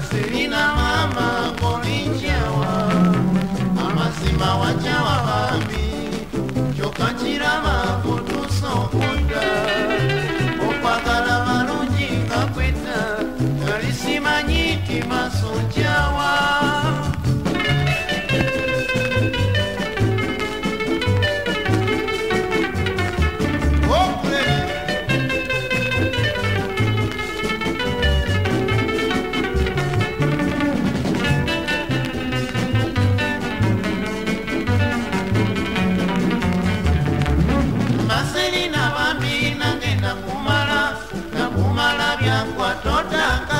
Asirina mama kolinjawa Amasima wajawa bambi Chokachira mama Don't talk.